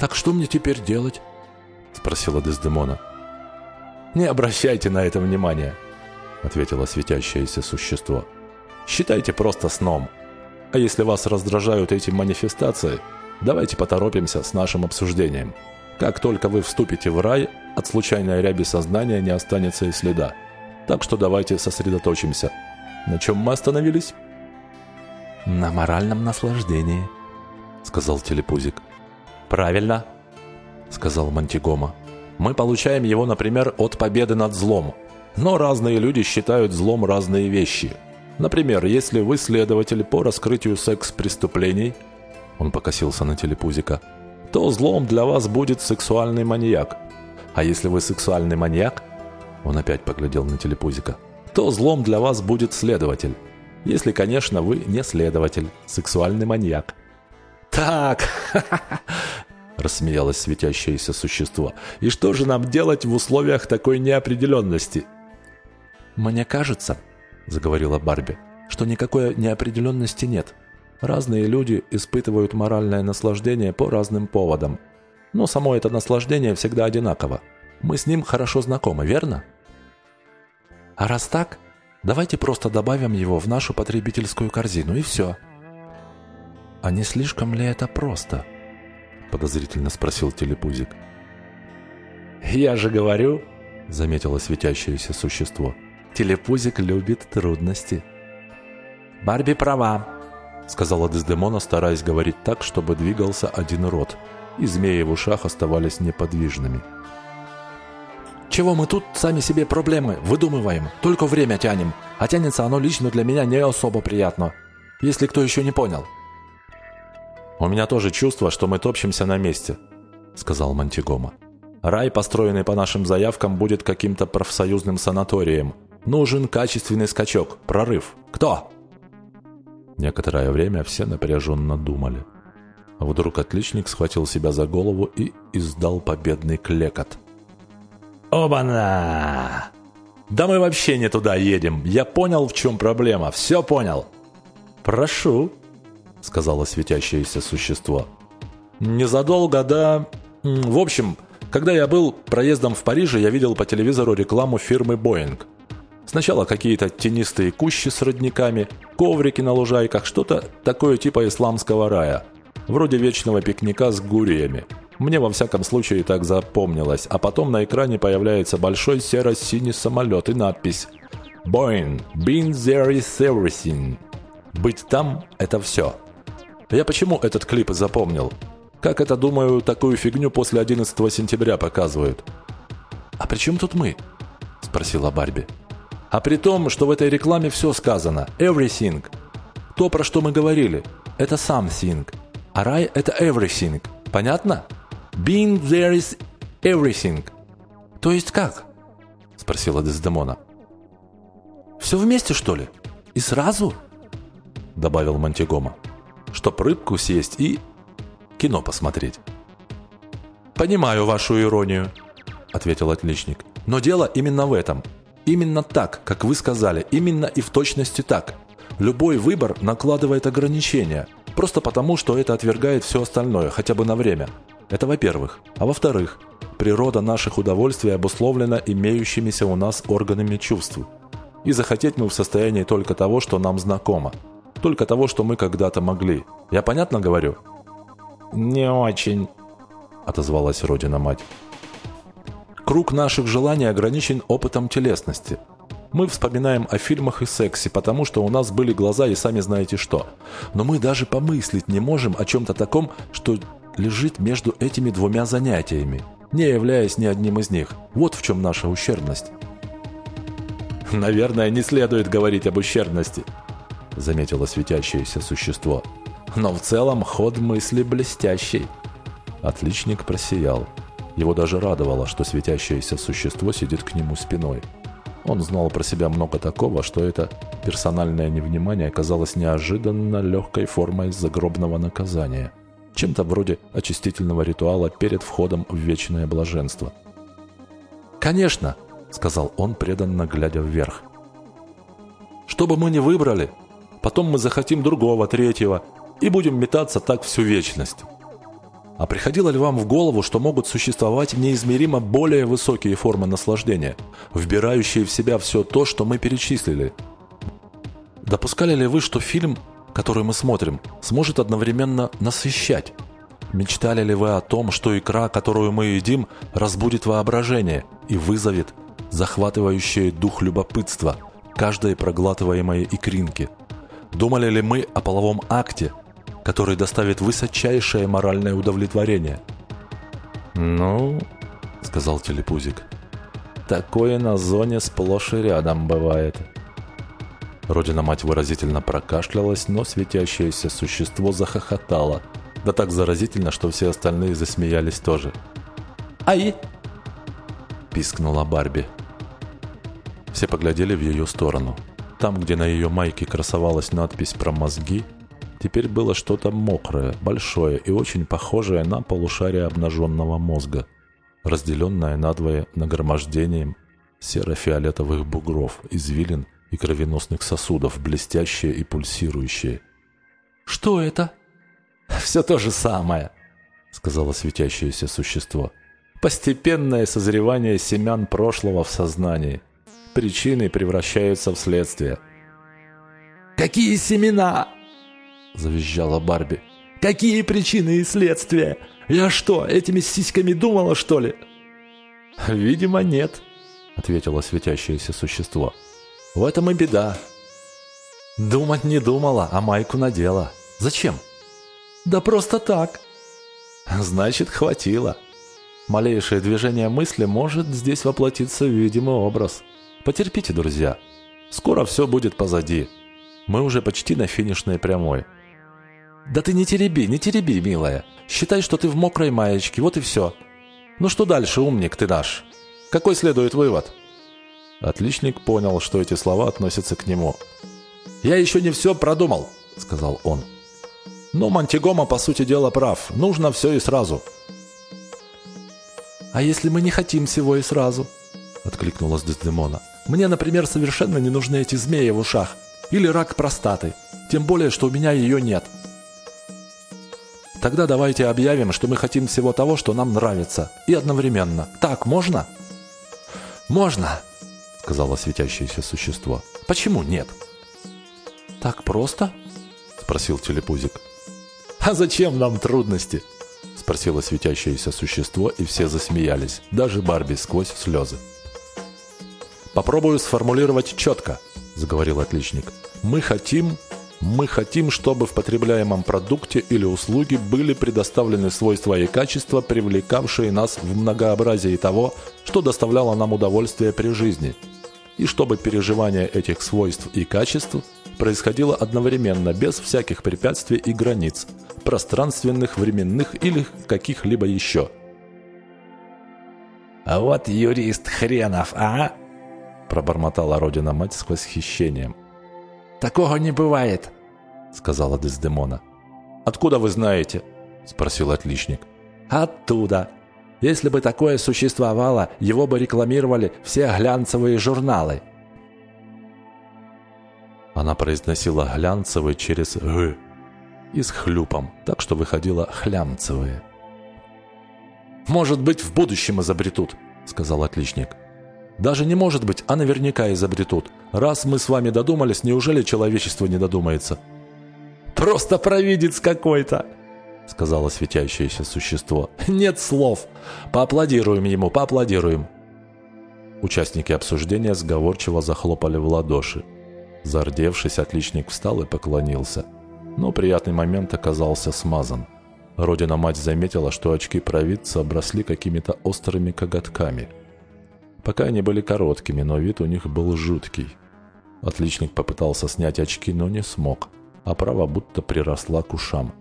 «Так что мне теперь делать?» — спросила Дездемона. «Не обращайте на это внимания», — ответило светящееся существо. «Считайте просто сном. А если вас раздражают эти манифестации, давайте поторопимся с нашим обсуждением. Как только вы вступите в рай, от случайной ряби сознания не останется и следа. Так что давайте сосредоточимся. На чем мы остановились?» «На моральном наслаждении», — сказал телепузик. «Правильно», — сказал Мантигома. «Мы получаем его, например, от победы над злом. Но разные люди считают злом разные вещи. Например, если вы следователь по раскрытию секс-преступлений, он покосился на телепузика, то злом для вас будет сексуальный маньяк. А если вы сексуальный маньяк, он опять поглядел на телепузика, то злом для вас будет следователь. Если, конечно, вы не следователь, сексуальный маньяк. «Так!» – рассмеялось светящееся существо. «И что же нам делать в условиях такой неопределенности?» «Мне кажется», – заговорила Барби, – «что никакой неопределенности нет. Разные люди испытывают моральное наслаждение по разным поводам. Но само это наслаждение всегда одинаково. Мы с ним хорошо знакомы, верно?» «А раз так, давайте просто добавим его в нашу потребительскую корзину, и все», «А не слишком ли это просто?» – подозрительно спросил телепузик. «Я же говорю», – заметило светящееся существо, – «телепузик любит трудности». «Барби права», – сказала Дездемона, стараясь говорить так, чтобы двигался один рот, и змеи в ушах оставались неподвижными. «Чего мы тут сами себе проблемы выдумываем, только время тянем, а тянется оно лично для меня не особо приятно, если кто еще не понял». «У меня тоже чувство, что мы топчемся на месте», — сказал Монтигома. «Рай, построенный по нашим заявкам, будет каким-то профсоюзным санаторием. Нужен качественный скачок, прорыв. Кто?» Некоторое время все напряженно думали. Вдруг отличник схватил себя за голову и издал победный клекот. «Оба-на! Да мы вообще не туда едем. Я понял, в чем проблема. Все понял. Прошу!» — сказала светящееся существо. «Незадолго до... В общем, когда я был проездом в Париже, я видел по телевизору рекламу фирмы Boeing. Сначала какие-то тенистые кущи с родниками, коврики на лужайках, что-то такое типа исламского рая. Вроде вечного пикника с гуриями. Мне во всяком случае так запомнилось. А потом на экране появляется большой серо-синий самолет и надпись «Boeing, been there is everything». Быть там – это все. Я почему этот клип запомнил? Как это, думаю, такую фигню после 11 сентября показывают? «А при чем тут мы?» – спросила Барби. «А при том, что в этой рекламе все сказано. Everything. То, про что мы говорили. Это something. А рай – это everything. Понятно? Being there is everything. То есть как?» – спросила Дездемона. «Все вместе, что ли? И сразу?» – добавил Монтигома чтоб рыбку съесть и кино посмотреть. «Понимаю вашу иронию», — ответил отличник. «Но дело именно в этом. Именно так, как вы сказали, именно и в точности так. Любой выбор накладывает ограничения, просто потому, что это отвергает все остальное, хотя бы на время. Это во-первых. А во-вторых, природа наших удовольствий обусловлена имеющимися у нас органами чувств. И захотеть мы в состоянии только того, что нам знакомо – только того, что мы когда-то могли. Я понятно говорю?» «Не очень», — отозвалась Родина-мать. «Круг наших желаний ограничен опытом телесности. Мы вспоминаем о фильмах и сексе, потому что у нас были глаза и сами знаете что. Но мы даже помыслить не можем о чем-то таком, что лежит между этими двумя занятиями, не являясь ни одним из них. Вот в чем наша ущербность». «Наверное, не следует говорить об ущербности», — заметило светящееся существо. «Но в целом ход мысли блестящий». Отличник просиял. Его даже радовало, что светящееся существо сидит к нему спиной. Он знал про себя много такого, что это персональное невнимание оказалось неожиданно легкой формой загробного наказания. Чем-то вроде очистительного ритуала перед входом в вечное блаженство. «Конечно!» — сказал он, преданно глядя вверх. «Что бы мы ни выбрали, потом мы захотим другого, третьего, и будем метаться так всю вечность. А приходило ли вам в голову, что могут существовать неизмеримо более высокие формы наслаждения, вбирающие в себя все то, что мы перечислили? Допускали ли вы, что фильм, который мы смотрим, сможет одновременно насыщать? Мечтали ли вы о том, что икра, которую мы едим, разбудит воображение и вызовет захватывающее дух любопытства каждой проглатываемой икринки? Думали ли мы о половом акте, который доставит высочайшее моральное удовлетворение. «Ну, — сказал телепузик, — такое на зоне сплошь и рядом бывает». Родина-мать выразительно прокашлялась, но светящееся существо захохотало. Да так заразительно, что все остальные засмеялись тоже. «Ай!» – пискнула Барби. Все поглядели в ее сторону. Там, где на ее майке красовалась надпись про мозги – Теперь было что-то мокрое, большое и очень похожее на полушарие обнаженного мозга, разделенное надвое нагромождением серо-фиолетовых бугров, извилин и кровеносных сосудов, блестящие и пульсирующие. «Что это?» «Все то же самое», — сказала светящееся существо. «Постепенное созревание семян прошлого в сознании. Причины превращаются в следствие». «Какие семена?» — завизжала Барби. «Какие причины и следствия? Я что, этими сиськами думала, что ли?» «Видимо, нет», — ответило светящееся существо. «В этом и беда. Думать не думала, а майку надела. Зачем?» «Да просто так». «Значит, хватило. Малейшее движение мысли может здесь воплотиться в видимый образ. Потерпите, друзья. Скоро все будет позади. Мы уже почти на финишной прямой». «Да ты не тереби, не тереби, милая. Считай, что ты в мокрой маечке, вот и все. Ну что дальше, умник ты наш? Какой следует вывод?» Отличник понял, что эти слова относятся к нему. «Я еще не все продумал», — сказал он. «Но Монтигома, по сути дела, прав. Нужно все и сразу». «А если мы не хотим всего и сразу?» — откликнулась Дездемона. «Мне, например, совершенно не нужны эти змеи в ушах. Или рак простаты. Тем более, что у меня ее нет». Тогда давайте объявим, что мы хотим всего того, что нам нравится. И одновременно. Так можно? Можно, сказала светящееся существо. Почему нет? Так просто? Спросил телепузик. А зачем нам трудности? Спросило светящееся существо, и все засмеялись. Даже Барби сквозь слезы. «Попробую сформулировать четко», — заговорил отличник. «Мы хотим мы хотим, чтобы в потребляемом продукте или услуге были предоставлены свойства и качества, привлекавшие нас в многообразии того, что доставляло нам удовольствие при жизни, и чтобы переживание этих свойств и качеств происходило одновременно, без всяких препятствий и границ, пространственных, временных или каких-либо еще. «А вот юрист хренов, а?» Пробормотала Родина-мать с восхищением. «Такого не бывает», — сказала Дездемона. «Откуда вы знаете?» — спросил отличник. «Оттуда. Если бы такое существовало, его бы рекламировали все глянцевые журналы». Она произносила «глянцевый» через «г» и с хлюпом, так что выходило «хлямцевые». «Может быть, в будущем изобретут», — сказал отличник. Даже не может быть, а наверняка изобретут. Раз мы с вами додумались, неужели человечество не додумается? Просто провидец какой-то!» Сказала светящееся существо. «Нет слов! Поаплодируем ему, поаплодируем!» Участники обсуждения сговорчиво захлопали в ладоши. Зардевшись, отличник встал и поклонился. Но приятный момент оказался смазан. Родина-мать заметила, что очки провидца обросли какими-то острыми коготками – Пока они были короткими, но вид у них был жуткий. Отличник попытался снять очки, но не смог. а Оправа будто приросла к ушам.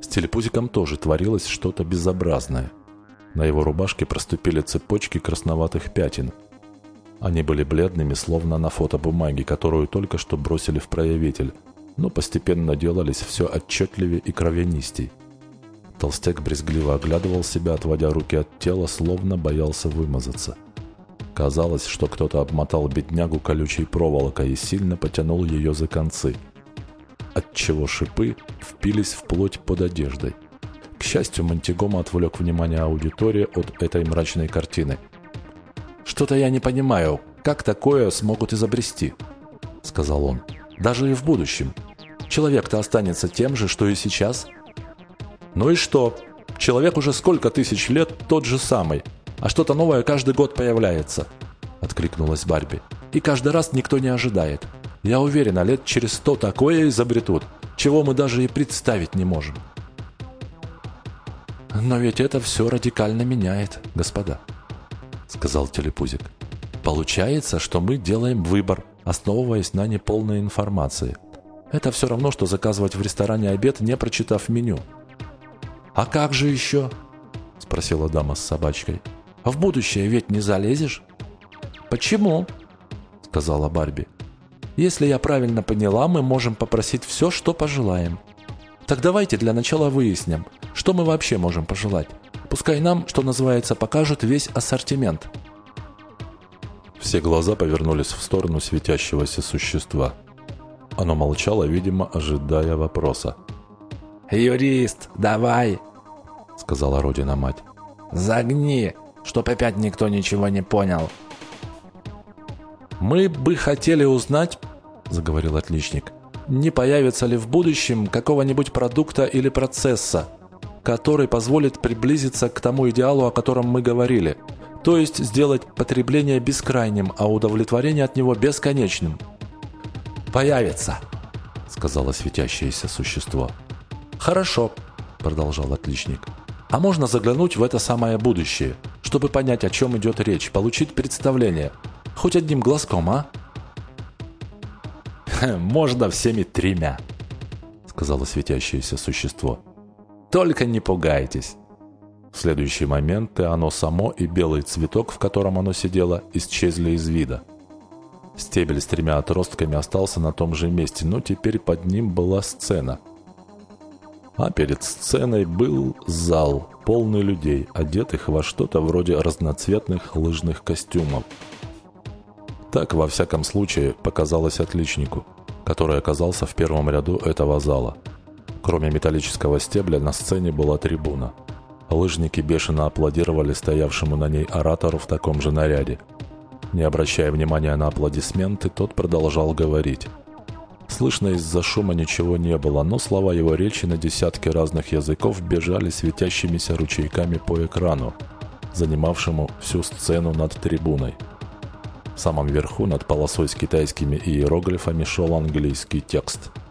С телепузиком тоже творилось что-то безобразное. На его рубашке проступили цепочки красноватых пятен. Они были бледными, словно на фотобумаге, которую только что бросили в проявитель, но постепенно делались все отчетливее и кровянистей. Толстяк брезгливо оглядывал себя, отводя руки от тела, словно боялся вымазаться. Казалось, что кто-то обмотал беднягу колючей проволокой и сильно потянул ее за концы, отчего шипы впились в плоть под одеждой. К счастью, Монтигома отвлек внимание аудитории от этой мрачной картины. «Что-то я не понимаю, как такое смогут изобрести?» — сказал он. «Даже и в будущем. Человек-то останется тем же, что и сейчас». «Ну и что? Человек уже сколько тысяч лет тот же самый, а что-то новое каждый год появляется», — откликнулась Барби. «И каждый раз никто не ожидает. Я уверена, лет через сто такое изобретут, чего мы даже и представить не можем». «Но ведь это все радикально меняет, господа», — сказал Телепузик. «Получается, что мы делаем выбор, основываясь на неполной информации. Это все равно, что заказывать в ресторане обед, не прочитав меню». «А как же еще?» — спросила дама с собачкой. «В будущее ведь не залезешь?» «Почему?» — сказала Барби. «Если я правильно поняла, мы можем попросить все, что пожелаем. Так давайте для начала выясним, что мы вообще можем пожелать? Пускай нам, что называется, покажут весь ассортимент. Все глаза повернулись в сторону светящегося существа. Оно молчало, видимо, ожидая вопроса. «Юрист, давай!» — сказала Родина мать. «Загни, чтоб опять никто ничего не понял!» «Мы бы хотели узнать, — заговорил отличник, — не появится ли в будущем какого-нибудь продукта или процесса, который позволит приблизиться к тому идеалу, о котором мы говорили, то есть сделать потребление бескрайним, а удовлетворение от него бесконечным. «Появится», — сказала светящееся существо. «Хорошо», — продолжал отличник. «А можно заглянуть в это самое будущее, чтобы понять, о чем идет речь, получить представление. Хоть одним глазком, а?» «Можно всеми тремя», — сказала светящееся существо. Только не пугайтесь. В следующий момент и оно само, и белый цветок, в котором оно сидело, исчезли из вида. Стебель с тремя отростками остался на том же месте, но теперь под ним была сцена. А перед сценой был зал, полный людей, одетых во что-то вроде разноцветных лыжных костюмов. Так, во всяком случае, показалось отличнику, который оказался в первом ряду этого зала – Кроме металлического стебля на сцене была трибуна. Лыжники бешено аплодировали стоявшему на ней оратору в таком же наряде. Не обращая внимания на аплодисменты, тот продолжал говорить. Слышно из-за шума ничего не было, но слова его речи на десятки разных языков бежали светящимися ручейками по экрану, занимавшему всю сцену над трибуной. В самом верху над полосой с китайскими иероглифами шел английский текст –